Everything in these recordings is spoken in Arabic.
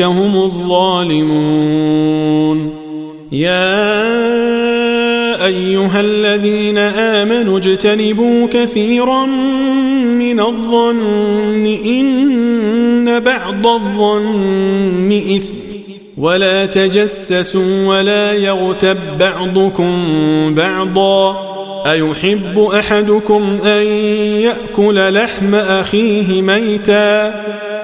هم الظالمون يا أيها الذين آمنوا اجتنبوا كثيرا من الظن إن بعض الظن إثم ولا تجسسوا ولا يغتب بعضكم بعضا أيحب أحدكم أن يأكل لحم أخيه ميتا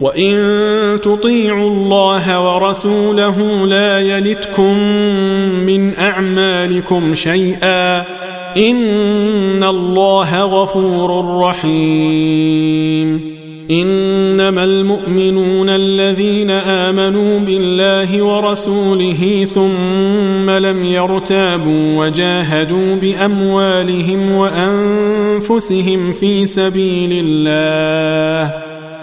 وإن تطيعوا الله ورسوله لا يلتكم من أعمالكم شيئا إن الله غفور رحيم إنما المؤمنون الذين آمنوا بالله ورسوله ثم لم يرتابوا وجاهدوا بأموالهم وأنفسهم في سبيل الله